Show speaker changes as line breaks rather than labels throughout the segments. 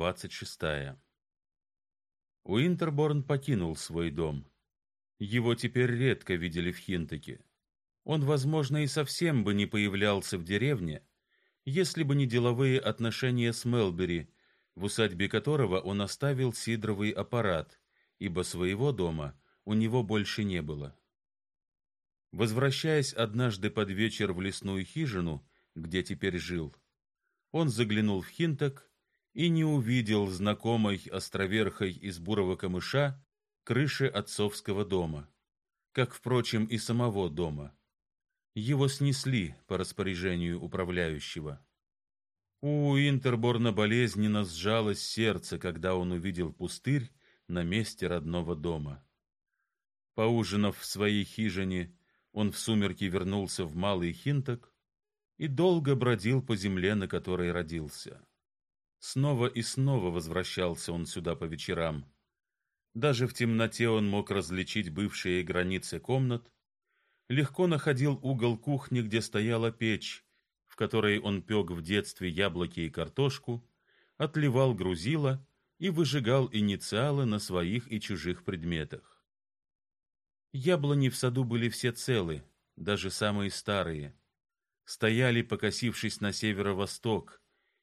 двадцать шестая. Уинтерборн покинул свой дом. Его теперь редко видели в Хинтаке. Он, возможно, и совсем бы не появлялся в деревне, если бы не деловые отношения с Мелбери, в усадьбе которого он оставил сидровый аппарат, ибо своего дома у него больше не было. Возвращаясь однажды под вечер в лесную хижину, где теперь жил, он заглянул в Хинтак и не увидел знакомой островерхой из бурого камыша крыши отцовского дома, как, впрочем, и самого дома. Его снесли по распоряжению управляющего. У Интерборна болезненно сжалось сердце, когда он увидел пустырь на месте родного дома. Поужинав в своей хижине, он в сумерки вернулся в Малый Хинток и долго бродил по земле, на которой родился. Снова и снова возвращался он сюда по вечерам. Даже в темноте он мог различить бывшие границы комнат, легко находил угол кухни, где стояла печь, в которой он пек в детстве яблоки и картошку, отливал грузила и выжигал инициалы на своих и чужих предметах. Яблони в саду были все целы, даже самые старые. Стояли, покосившись на северо-восток,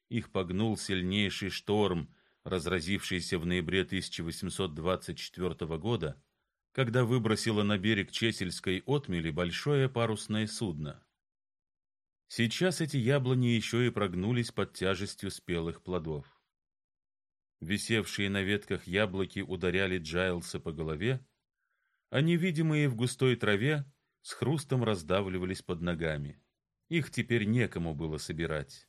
их погнул сильнейший шторм, разразившийся в ноябре 1824 года, когда выбросило на берег Чесельской отмели большое парусное судно. Сейчас эти яблони еще и прогнулись под тяжестью спелых плодов. Висевшие на ветках яблоки ударяли Джайлса по голове, а невидимые в густой траве с хрустом раздавливались под ногами. Их теперь некому было собирать.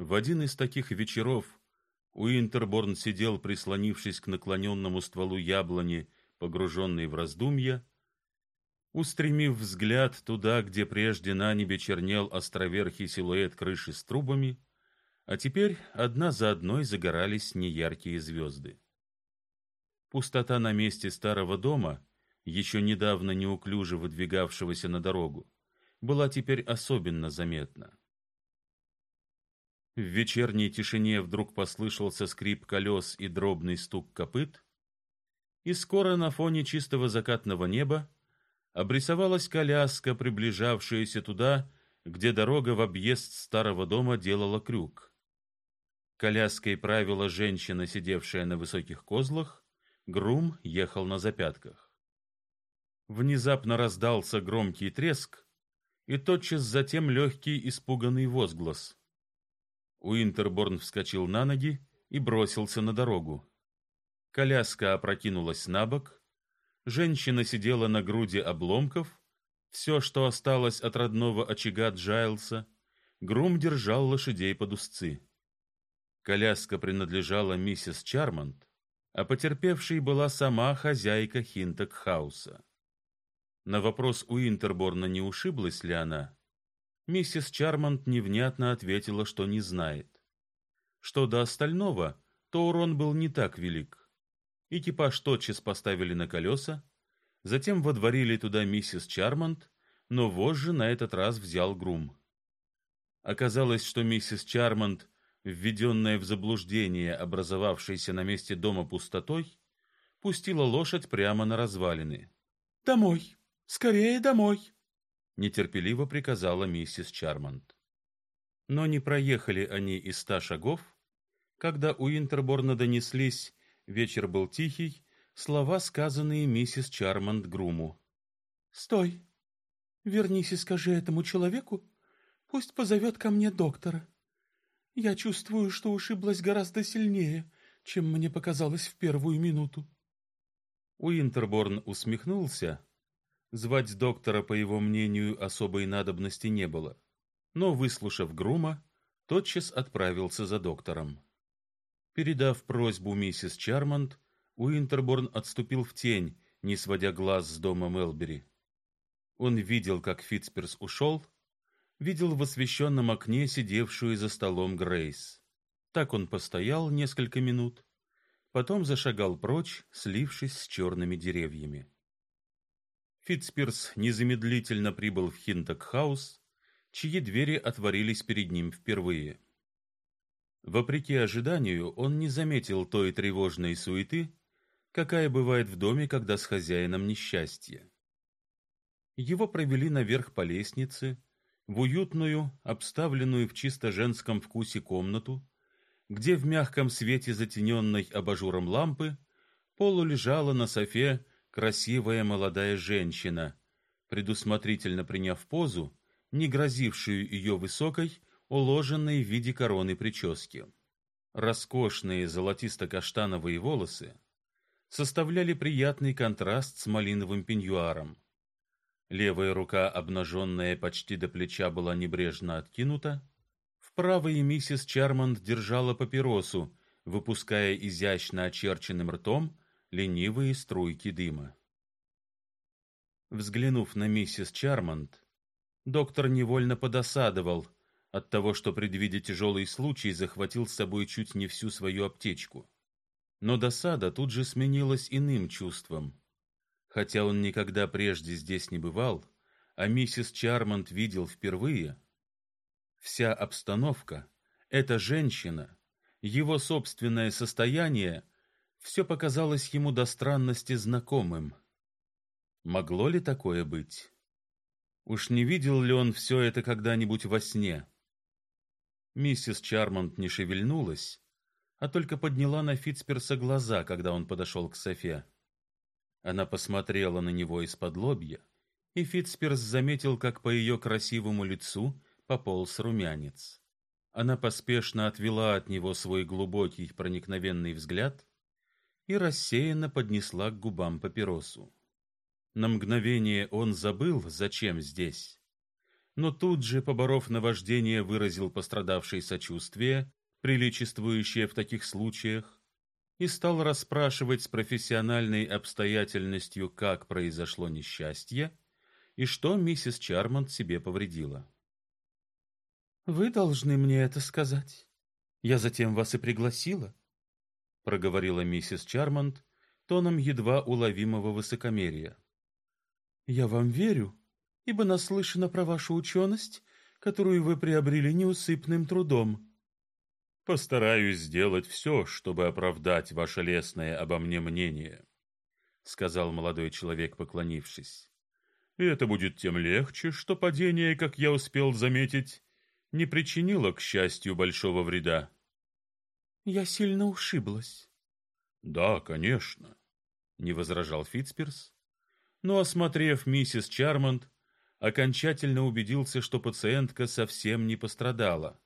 В один из таких вечеров Уинтерборн сидел, прислонившись к наклоненному стволу яблони, погруженный в раздумья, устремив взгляд туда, где прежде на небе чернел островерхий силуэт крыши с трубами, а теперь одна за одной загорались неяркие звезды. Пустота на месте старого дома, еще недавно неуклюже выдвигавшегося на дорогу, была теперь особенно заметна. В вечерней тишине вдруг послышался скрип колес и дробный стук копыт, и скоро на фоне чистого закатного неба обрисовалась коляска, приближавшаяся туда, где дорога в объезд старого дома делала крюк. Коляской правила женщина, сидевшая на высоких козлах, грум ехал на запятках. Внезапно раздался громкий треск, и тотчас затем легкий испуганный возглас. Уинтерборн вскочил на ноги и бросился на дорогу. Коляска опрокинулась на бок, женщина сидела на груди обломков, все, что осталось от родного очага Джайлса, грум держал лошадей под уздцы. Коляска принадлежала миссис Чармонт, а потерпевшей была сама хозяйка Хинток-хауса. На вопрос Уинтерборна, не ушиблась ли она, Миссис Чармонт невнятно ответила, что не знает. Что до остального, то урон был не так велик. Экипаж тотчас поставили на колеса, затем водворили туда миссис Чармонт, но вожжи на этот раз взял грум. Оказалось, что миссис Чармонт, введенная в заблуждение образовавшейся на месте дома пустотой, пустила лошадь прямо на развалины. «Домой! Скорее домой!» Нетерпеливо приказала миссис Чармонт. Но не проехали они и ста шагов, когда у Интерборна донеслись, вечер был тихий, слова, сказанные миссис Чармонт Груму. «Стой! Вернись и скажи этому человеку, пусть позовет ко мне доктора. Я чувствую, что ушиблась гораздо сильнее, чем мне показалось в первую минуту». Уинтерборн усмехнулся, Звать доктора, по его мнению, особой надобности не было. Но, выслушав Грума, тотчас отправился за доктором. Передав просьбу миссис Чармонт, Уинтерборн отступил в тень, не сводя глаз с дома Мелбери. Он видел, как Фитцпирс ушел, видел в освещенном окне сидевшую за столом Грейс. Так он постоял несколько минут, потом зашагал прочь, слившись с черными деревьями. Фитцпирс незамедлительно прибыл в Хинток-хаус, чьи двери отворились перед ним впервые. Вопреки ожиданию, он не заметил той тревожной суеты, какая бывает в доме, когда с хозяином несчастье. Его провели наверх по лестнице, в уютную, обставленную в чисто женском вкусе комнату, где в мягком свете затененной абажуром лампы полулежала на софе красивая молодая женщина, предусмотрительно приняв позу, не грозившую ее высокой, уложенной в виде короны прически. Роскошные золотисто-каштановые волосы составляли приятный контраст с малиновым пеньюаром. Левая рука, обнаженная почти до плеча, была небрежно откинута. В правой миссис Чармонд держала папиросу, выпуская изящно очерченным ртом ленивые струйки дыма. Взглянув на миссис Чармонд, доктор невольно подосадовал от того, что, предвидя тяжелый случай, захватил с собой чуть не всю свою аптечку. Но досада тут же сменилась иным чувством. Хотя он никогда прежде здесь не бывал, а миссис Чармонт видел впервые, вся обстановка, эта женщина, его собственное состояние все показалось ему до странности знакомым. Могло ли такое быть? Уж не видел ли он все это когда-нибудь во сне? Миссис Чармонт не шевельнулась, а только подняла на Фитцперса глаза, когда он подошел к Софе. Она посмотрела на него из-под лобья, и Фитцперс заметил, как по ее красивому лицу пополз румянец. Она поспешно отвела от него свой глубокий проникновенный взгляд и рассеянно поднесла к губам папиросу. На мгновение он забыл, зачем здесь, но тут же, поборов наваждение, выразил пострадавшее сочувствие приличествующее в таких случаях, и стал расспрашивать с профессиональной обстоятельностью, как произошло несчастье и что миссис Чармонт себе повредила. Вы должны мне это сказать. Я затем вас и пригласила, проговорила миссис Чармонт тоном едва уловимого высокомерия. Я вам верю, ибо наслышана про вашу ученость, которую вы приобрели неусыпным трудом. Постараюсь сделать все, чтобы оправдать ваше лестное обо мне мнение, сказал молодой человек, поклонившись. И это будет тем легче, что падение, как я успел заметить, не причинило, к счастью, большого вреда. Я сильно ушиблась. Да, конечно, не возражал Фитцперс, но осмотрев миссис Чармонт, окончательно убедился, что пациентка совсем не пострадала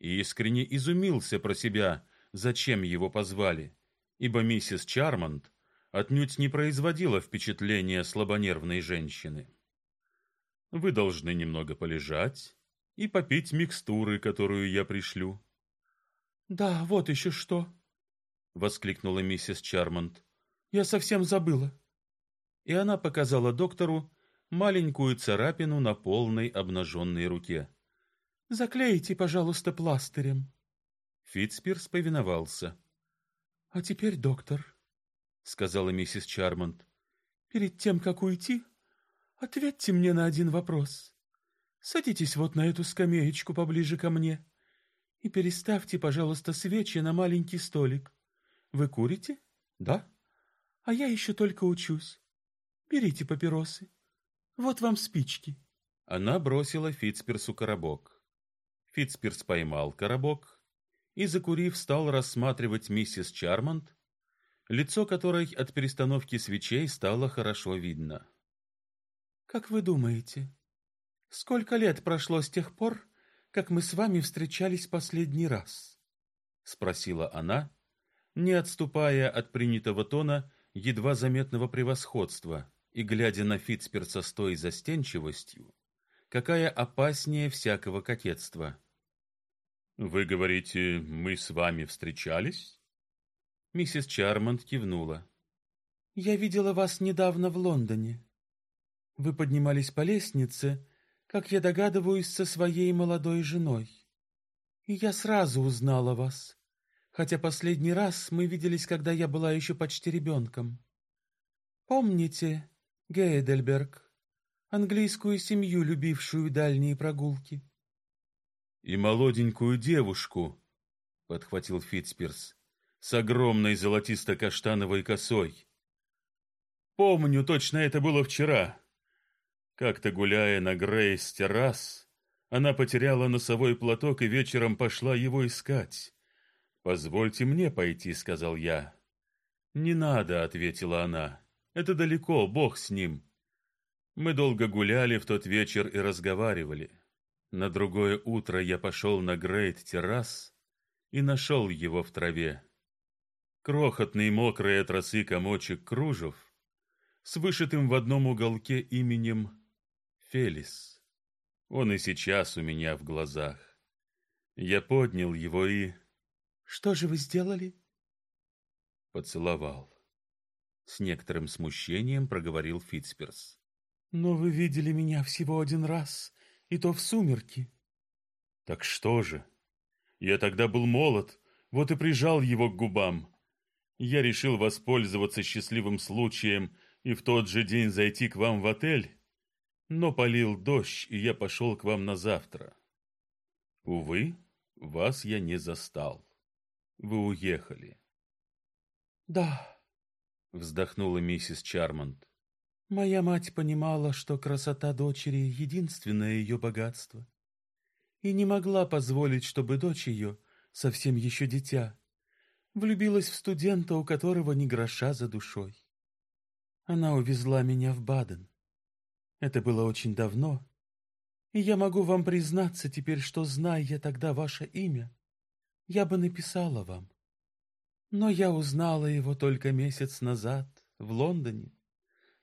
и искренне изумился про себя, зачем его позвали, ибо миссис Чармонт отнюдь не производила впечатления слабонервной женщины. Вы должны немного полежать и попить микстуры, которую я пришлю. Да, вот еще что, воскликнула миссис Чармонт. Я совсем забыла. И она показала доктору маленькую царапину на полной обнаженной руке. Заклейте, пожалуйста, пластырем. Фитцпирс повиновался. А теперь, доктор, сказала миссис Чармонт, перед тем как уйти, ответьте мне на один вопрос. Садитесь вот на эту скамеечку поближе ко мне и переставьте, пожалуйста, свечи на маленький столик. Вы курите? Да? А я еще только учусь. Берите папиросы. Вот вам спички. Она бросила Фитцперсу коробок. Фитцпирс поймал коробок и, закурив, стал рассматривать миссис Чармонт, лицо которой от перестановки свечей стало хорошо видно. Как вы думаете, сколько лет прошло с тех пор, как мы с вами встречались последний раз? спросила она, не отступая от принятого тона едва заметного превосходства и глядя на Фитцперса с той застенчивостью, какая опаснее всякого кокетства. Вы говорите, мы с вами встречались? Миссис Чармонт кивнула. Я видела вас недавно в Лондоне. Вы поднимались по лестнице, как я догадываюсь, со своей молодой женой. И я сразу узнала вас, хотя последний раз мы виделись, когда я была еще почти ребенком. Помните Гейдельберг? английскую семью, любившую дальние прогулки. И молоденькую девушку, подхватил Фитцперс, с огромной золотисто-каштановой косой. Помню, точно это было вчера. Как-то гуляя на Грейс террас, она потеряла носовой платок и вечером пошла его искать. «Позвольте мне пойти», — сказал я. «Не надо», — ответила она. «Это далеко, Бог с ним». Мы долго гуляли в тот вечер и разговаривали. На другое утро я пошел на Грейт-террас и нашел его в траве. Крохотный мокрый от росы комочек кружев с вышитым в одном уголке именем Фелис. Он и сейчас у меня в глазах. Я поднял его и...
Что же вы сделали?
Поцеловал. С некоторым смущением проговорил Фитцперс.
Но вы видели меня всего один раз, и то в сумерки.
Так что же? Я тогда был молод, вот и прижал его к губам. Я решил воспользоваться счастливым случаем и в тот же день зайти к вам в отель, но полил дождь, и я пошел к вам на завтра. Увы, вас я не застал. Вы уехали.
Да,
вздохнула миссис Чармонт.
Моя мать понимала, что красота дочери единственное ее богатство, и не могла позволить, чтобы дочь ее, совсем еще дитя, влюбилась в студента, у которого ни гроша за душой. Она увезла меня в Баден. Это было очень давно, и я могу вам признаться теперь, что, зная я тогда ваше имя, я бы написала вам. Но я узнала его только месяц назад в Лондоне,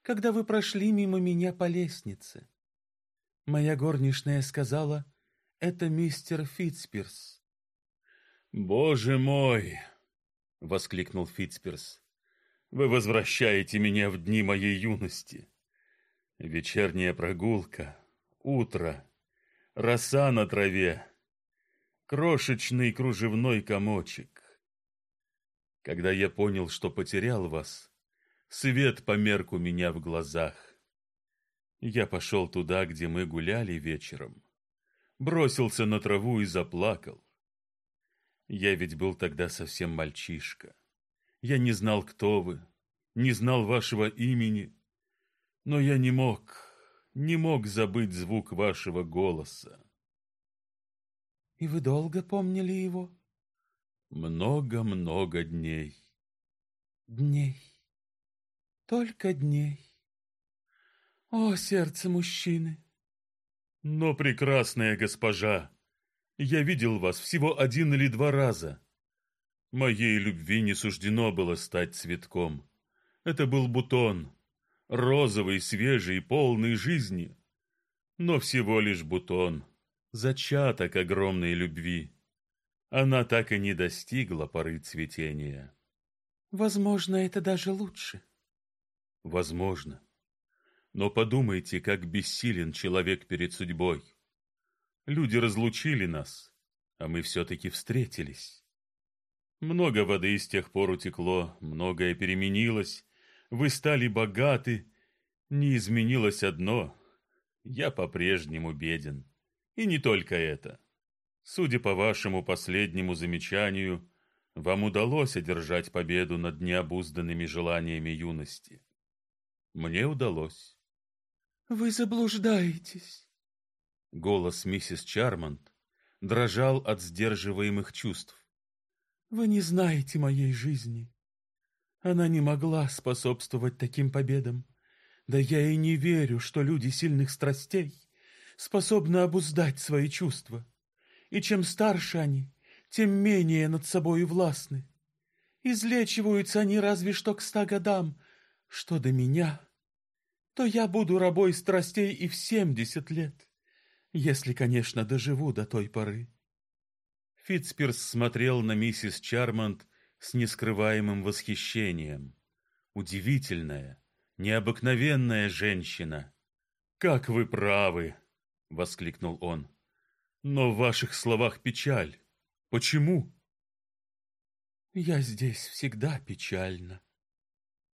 когда вы прошли мимо меня по лестнице. Моя горничная сказала, это мистер Фитцперс.
«Боже мой!» — воскликнул Фитцперс. «Вы возвращаете меня в дни моей юности. Вечерняя прогулка, утро, роса на траве, крошечный кружевной комочек. Когда я понял, что потерял вас, свет померк у меня в глазах. Я пошел туда, где мы гуляли вечером, бросился на траву и заплакал. Я ведь был тогда совсем мальчишка. Я не знал, кто вы, не знал вашего имени, но я не мог, не мог забыть звук вашего голоса.
И вы долго помнили его?
Много-много дней.
Дней. Только дней. О, сердце мужчины!
Но, прекрасная госпожа, я видел вас всего один или два раза. Моей любви не суждено было стать цветком. Это был бутон, розовый, свежий, полный жизни. Но всего лишь бутон, зачаток огромной любви она так и не достигла поры цветения.
Возможно, это даже лучше.
Возможно. Но подумайте, как бессилен человек перед судьбой. Люди разлучили нас, а мы все-таки встретились. Много воды с тех пор утекло, многое переменилось. Вы стали богаты, не изменилось одно. Я по-прежнему беден. И не только это. Судя по вашему последнему замечанию, вам удалось одержать победу над необузданными желаниями юности. Мне удалось.
Вы заблуждаетесь.
Голос миссис Чармонт дрожал от сдерживаемых чувств.
Вы не знаете моей жизни. Она не могла способствовать таким победам. Да я и не верю, что люди сильных страстей способны обуздать свои чувства и чем старше они, тем менее над собой властны. Излечиваются они разве что к ста годам. Что до меня, то я буду рабой страстей и в семьдесят лет, если, конечно, доживу до той поры.
Фитцперс смотрел на миссис Чармонт с нескрываемым восхищением. Удивительная, необыкновенная женщина. «Как вы правы!» — воскликнул он. Но в ваших словах печаль. Почему?
Я здесь всегда печально.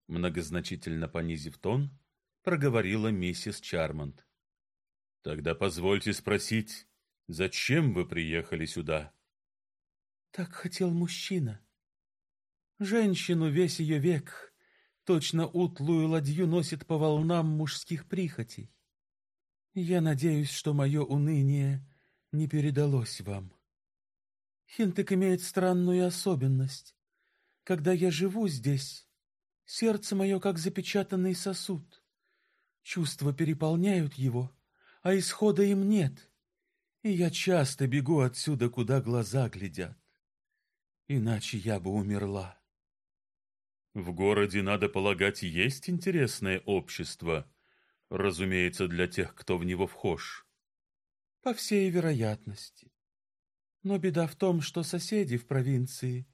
Многозначительно понизив тон, проговорила миссис Чармонт. Тогда позвольте спросить, зачем вы приехали сюда?
Так хотел мужчина. Женщину весь ее век точно утлую ладью носит по волнам мужских прихотей. Я надеюсь, что мое уныние не передалось вам. Хинтек имеет странную особенность. Когда я живу здесь, сердце мое как запечатанный сосуд. Чувства переполняют его, а исхода им нет. И я часто бегу отсюда, куда глаза глядят. Иначе я бы умерла.
В городе, надо полагать, есть интересное общество, разумеется, для тех, кто в него вхож.
По всей вероятности. Но беда в том, что соседи в провинции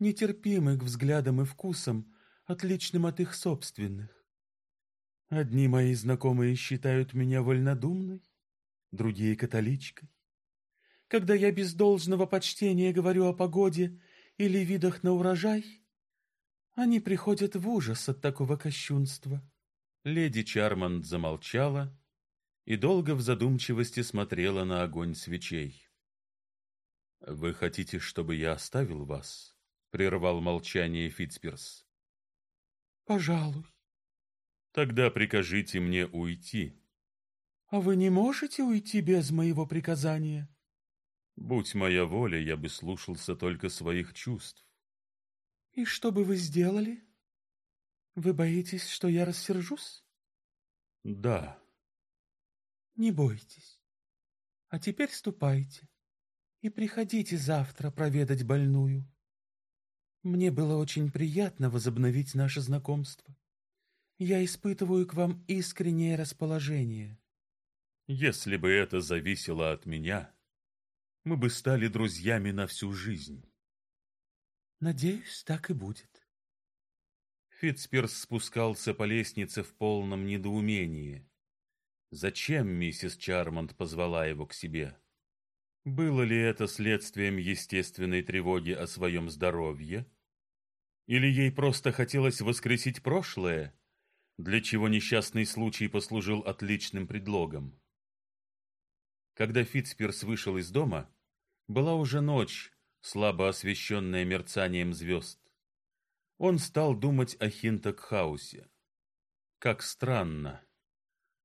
нетерпимы к взглядам и вкусам, отличным от их собственных. Одни мои знакомые считают меня вольнодумной, другие — католичкой. Когда я без должного почтения говорю о погоде или видах на урожай, они приходят в ужас от такого кощунства.
Леди Чармонд замолчала и долго в задумчивости смотрела на огонь свечей. Вы хотите, чтобы я оставил вас? прервал молчание Фитцперс.
Пожалуй.
Тогда прикажите мне уйти.
А вы не можете уйти без моего приказания?
Будь моя воля, я бы слушался только своих чувств.
И что бы вы сделали? Вы боитесь, что я рассержусь?
Да.
Не бойтесь. А теперь ступайте и приходите завтра проведать больную. Мне было очень приятно возобновить наше знакомство. Я испытываю к вам искреннее расположение.
Если бы это зависело от меня, мы бы стали друзьями на всю жизнь.
Надеюсь, так и будет.
Фитцперс спускался по лестнице в полном недоумении. Зачем миссис Чармонт позвала его к себе? Было ли это следствием естественной тревоги о своем здоровье? Или ей просто хотелось воскресить прошлое, для чего несчастный случай послужил отличным предлогом? Когда Фитцперс вышел из дома, была уже ночь, слабо освещенная мерцанием звезд. Он стал думать о Хинтокхаусе. Как странно.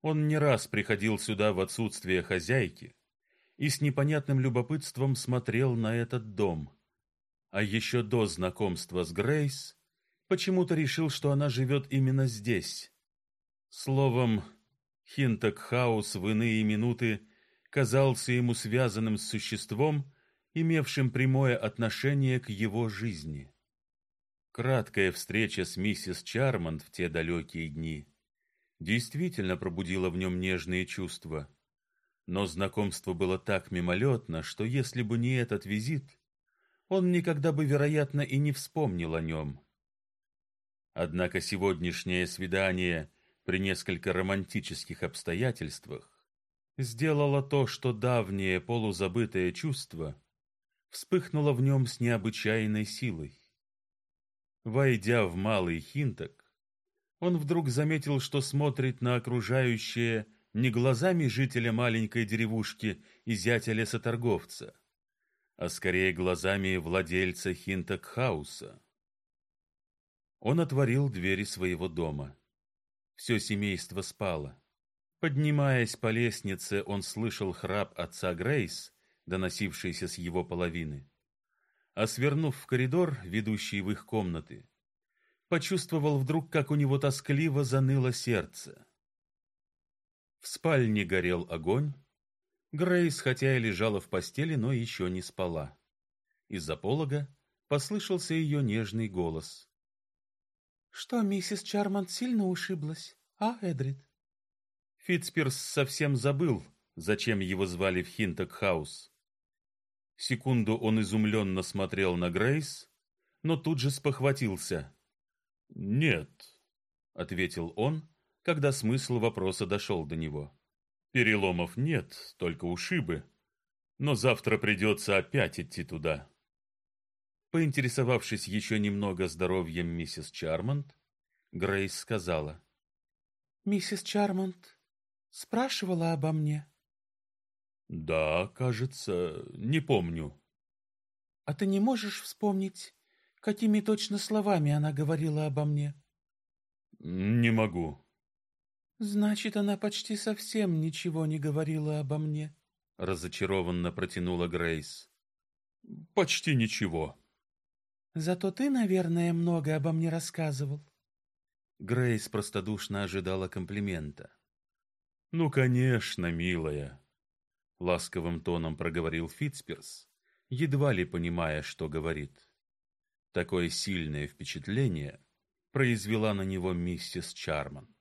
Он не раз приходил сюда в отсутствие хозяйки и с непонятным любопытством смотрел на этот дом. А еще до знакомства с Грейс почему-то решил, что она живет именно здесь. Словом, Хинток-хаус в иные минуты казался ему связанным с существом, имевшим прямое отношение к его жизни. Краткая встреча с миссис Чармонт в те далекие дни действительно пробудила в нем нежные чувства. Но знакомство было так мимолетно, что если бы не этот визит, он никогда бы, вероятно, и не вспомнил о нем. Однако сегодняшнее свидание при несколько романтических обстоятельствах сделало то, что давнее полузабытое чувство вспыхнуло в нем с необычайной силой. Войдя в малый Хинток, он вдруг заметил, что смотрит на окружающее не глазами жителя маленькой деревушки и зятя лесоторговца, а скорее глазами владельца Хинток-хауса. Он отворил двери своего дома. Все семейство спало. Поднимаясь по лестнице, он слышал храп отца Грейс, доносившийся с его половины. А свернув в коридор, ведущий в их комнаты, почувствовал вдруг, как у него тоскливо заныло сердце. В спальне горел огонь. Грейс, хотя и лежала в постели, но еще не спала. Из-за полога послышался ее нежный голос.
Что, миссис Чармонт сильно ушиблась, а, Эдрид?
Фитцпирс совсем забыл, зачем его звали в Хинток-хаус. Секунду он изумленно смотрел на Грейс, но тут же спохватился. «Нет», — ответил он, когда смысл вопроса дошел до него. «Переломов нет, только ушибы. Но завтра придется опять идти туда». Поинтересовавшись еще немного здоровьем миссис Чармонт, Грейс сказала.
«Миссис Чармонт спрашивала обо мне?»
«Да, кажется, не помню».
А ты не можешь вспомнить, какими точно словами она говорила обо мне?
Не могу.
Значит, она почти совсем ничего не говорила обо мне,
разочарованно протянула Грейс. Почти ничего.
Зато ты, наверное, много обо мне рассказывал.
Грейс простодушно ожидала комплимента. Ну, конечно, милая, ласковым тоном проговорил Фитцперс, едва ли понимая, что говорит. Такое сильное впечатление произвела на него миссис Чарман.